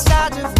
nostalgia.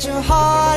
your heart.